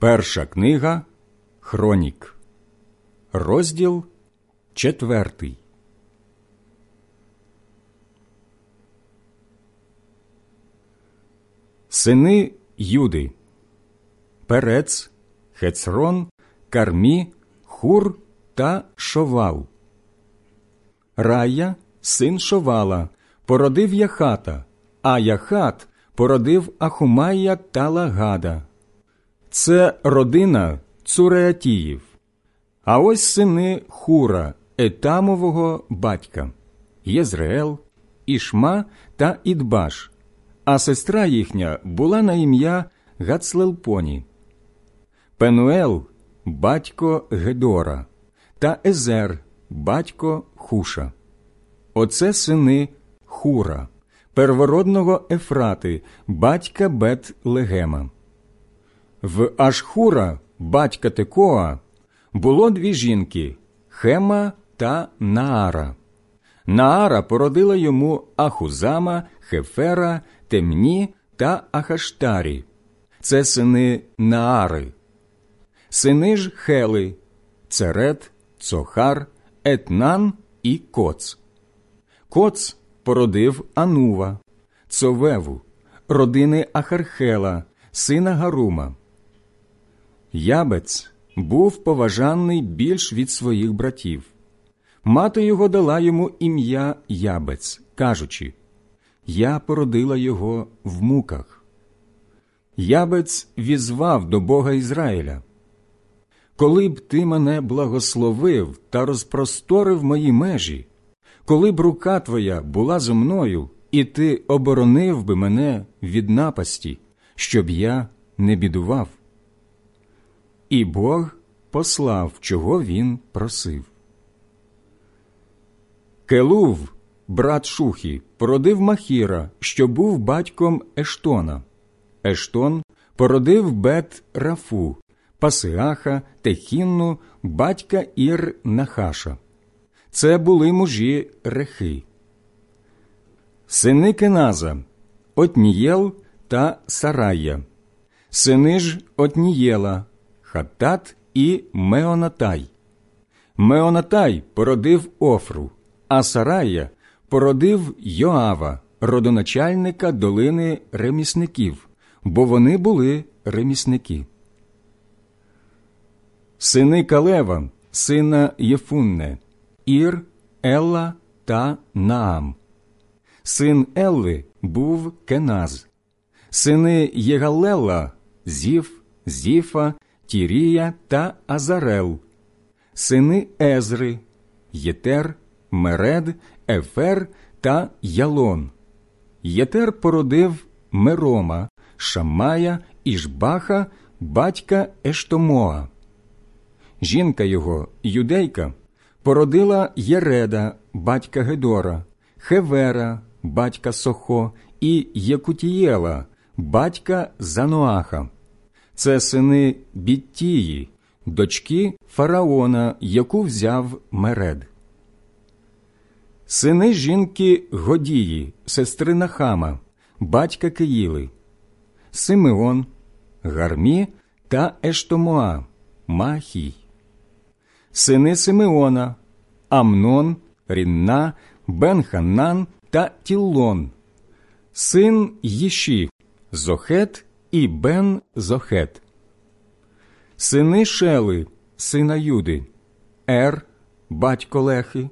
Перша книга Хронік, розділ четвертий. Сини Юди Перец, Хецрон, Кармі, Хур та Шовал. Рая, син Шовала, породив Яхата, а Яхат породив Ахумая та Лагада. Це родина Цуреатіїв. А ось сини Хура, Етамового батька Єзреел, Ішма та Ідбаш, а сестра їхня була на ім'я Гацлелпоні. Пенуел батько Гедора та Езер, батько Хуша. Оце сини Хура, первородного Ефрати, батька Бет Легема. В Ашхура, батька Текоа, було дві жінки Хема та Наара. Наара породила йому Ахузама, Хефера, Темні та Ахаштарі. Це сини Наари. Сини ж Хели, Церет, Цохар, Етнан і Коц. Коц породив Анува, Цовеву, родини Ахархела, сина Гарума. Ябець був поважаний більш від своїх братів. Мати його дала йому ім'я Ябець, кажучи Я породила його в муках. Ябець візвав до Бога Ізраїля. Коли б ти мене благословив та розпросторив мої межі, коли б рука твоя була зо мною, і ти оборонив би мене від напасті, щоб я не бідував. І Бог послав, чого він просив. Келув, брат Шухі, породив Махіра, що був батьком Ештона. Ештон породив Бет Рафу, Пасиаха, Техінну, батька Ір Нахаша. Це були мужі рехи. Сини Кеназа, Отнієл та Сарая, сини ж Отнієла, Хаттат і Меонатай. Меонатай породив Офру, а Сарая породив Йоава, родоначальника долини ремісників, бо вони були ремісники. Сини Калева, сина Єфунне, Ір, Елла та Наам. Син Елли був Кеназ, сини Єгалела, Зіф, Зіфа, Тірія та Азарел, сини Езри, Єтер, Меред, Ефер та Ялон. Єтер породив Мерома, Шамая, Ішбаха, батька Ештомоа. Жінка його, юдейка, породила Єреда, батька Гедора, Хевера, батька Сохо, і Єкутієла, батька Заноаха. Це сини Біттії, дочки фараона, яку взяв Меред. Сини жінки Годії, сестри Нахама, батька Киїли, Симеон, Гармі та Ештомоа, Махій. Сини Симеона, Амнон, Рінна, Бенханан та Тіллон, син Їші, Зохет і Бен Зохет. Сини Шели, сина Юди, Ер, батько Лехи,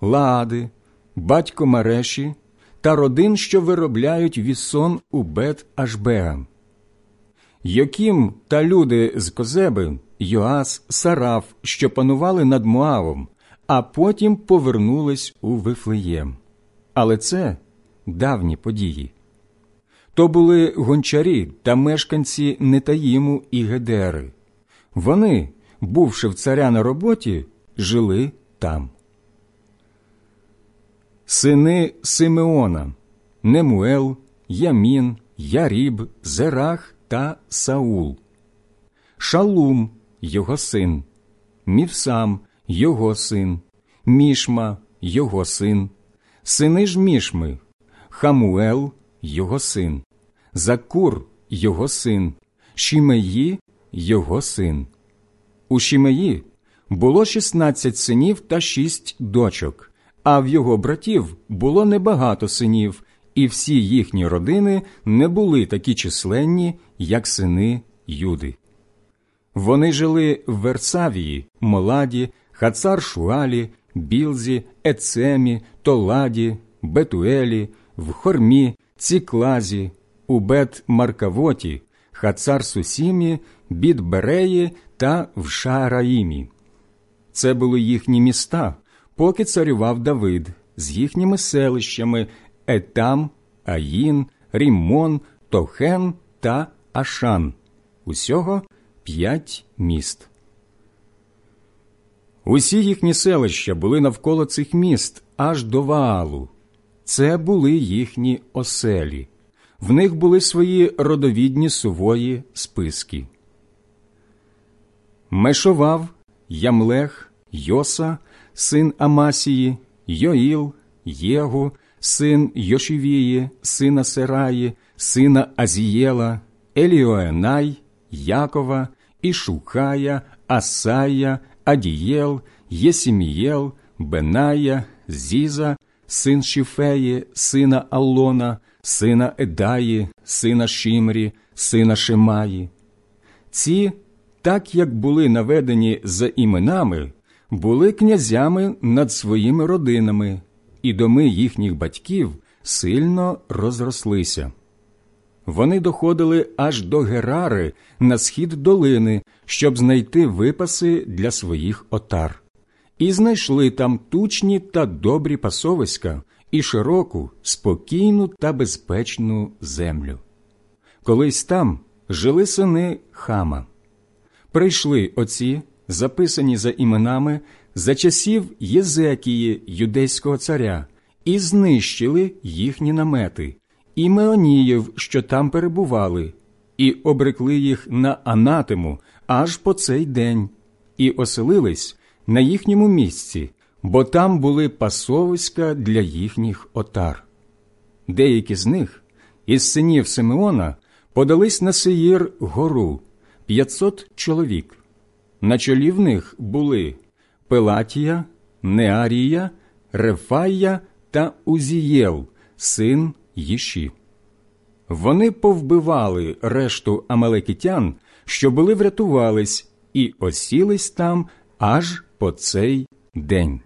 Лаади, батько Мареші та родин, що виробляють вісон у Бет Ашбеа. Йокім та люди з Козеби, Йоас, Сараф, що панували над Моавом, а потім повернулись у Вифлеєм. Але це давні події. То були гончарі та мешканці Нетаїму і Гедери. Вони, бувши в царя на роботі, жили там. Сини Симеона, Немуел, Ямін, Яріб, Зерах та Саул, Шалум, його син, Мівсам, його син, Мішма, його син, сини ж Мішми, Хамуел, його син, Закур, його син, Шімеї, його син. У Шімеї було шістнадцять синів та шість дочок, а в його братів було небагато синів, і всі їхні родини не були такі численні, як сини Юди. Вони жили в Версавії, Моладі, Хацар Шуалі, Білзі, Ецемі, Толаді, Бетуелі, в Хормі, Ціклазі, у Бет Маркавоті, Хацар Сусімі, Бідбереї та в Шаараїмі. Це були їхні міста, поки царював Давид з їхніми селищами Етам, Аїн, Ріммон, Тохен та Ашан. Усього п'ять міст. Усі їхні селища були навколо цих міст аж до Ваалу. Це були їхні оселі. В них були свої родовідні сувої списки. Мешовав, Ямлех, Йоса, син Амасії, Йоїл, Єгу, син Йошівії, сина Сераї, сина Азієла, Еліоенай, Якова, Ішукая, Асая, Адієл, Єсімієл, Беная, Зіза, син Шіфеї, сина Аллона, сина Едаї, сина Шимрі, сина Шимаї. Ці, так як були наведені за іменами, були князями над своїми родинами, і доми їхніх батьків сильно розрослися. Вони доходили аж до Герари на схід долини, щоб знайти випаси для своїх отар, і знайшли там тучні та добрі пасовиська і широку, спокійну та безпечну землю. Колись там жили сини Хама. Прийшли оці, записані за іменами, за часів Єзекії, юдейського царя, і знищили їхні намети, і Меоніїв, що там перебували, і обрекли їх на анатему аж по цей день, і оселились на їхньому місці, бо там були пасовиська для їхніх отар. Деякі з них, із синів Симеона, подались на Сеїр гору п'ятсот чоловік. На чолі в них були Пелатія, Неарія, Рефая та Узієл, син Їші. Вони повбивали решту амалекитян, що були врятувались, і осілись там аж по цей день.